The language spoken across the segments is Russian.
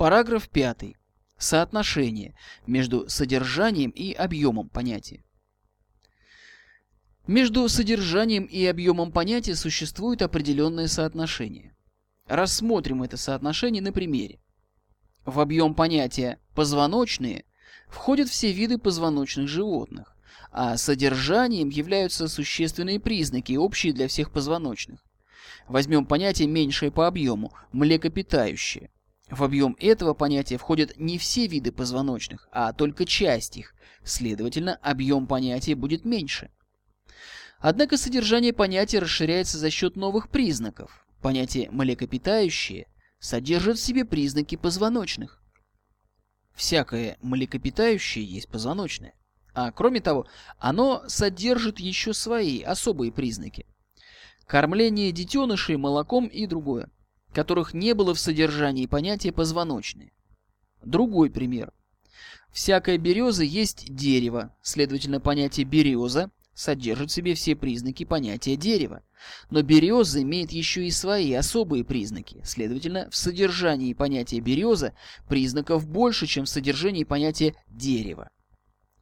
Параграф 5. Соотношение между содержанием и объемом понятия. Между содержанием и объемом понятия существует определенное соотношение. Рассмотрим это соотношение на примере. В объем понятия «позвоночные» входят все виды позвоночных животных, а содержанием являются существенные признаки, общие для всех позвоночных. Возьмем понятие меньшее по объему – млекопитающее. В объем этого понятия входят не все виды позвоночных, а только часть их, следовательно, объем понятия будет меньше. Однако содержание понятия расширяется за счет новых признаков. Понятие «млекопитающее» содержит в себе признаки позвоночных. Всякое млекопитающее есть позвоночное. А кроме того, оно содержит еще свои особые признаки. Кормление детенышей молоком и другое, которых не было в содержании понятия позвоночные. Другой пример. Всякая береза есть дерево, следовательно, понятие береза содержит в себе все признаки понятия дерева. Но береза имеет еще и свои особые признаки. Следовательно, в содержании понятия береза признаков больше, чем в содержании понятия дерева.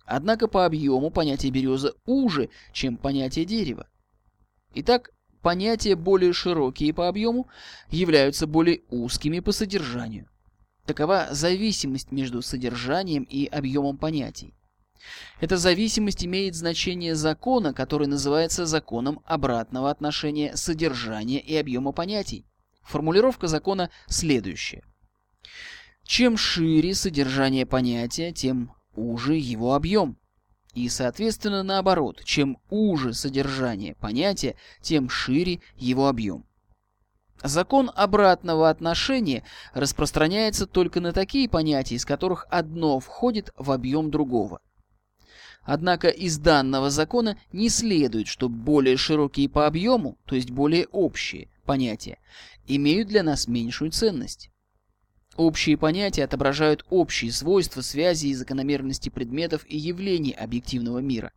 Однако по объему понятие береза уже, чем понятие дерева. Итак, понятия более широкие по объему являются более узкими по содержанию. Такова зависимость между содержанием и объемом понятий. Эта зависимость имеет значение закона, который называется законом обратного отношения содержания и объема понятий. Формулировка закона следующая. Чем шире содержание понятия, тем уже его объем. И, соответственно, наоборот, чем уже содержание понятия, тем шире его объем. Закон обратного отношения распространяется только на такие понятия, из которых одно входит в объем другого. Однако из данного закона не следует, что более широкие по объему, то есть более общие понятия, имеют для нас меньшую ценность. Общие понятия отображают общие свойства, связи и закономерности предметов и явлений объективного мира.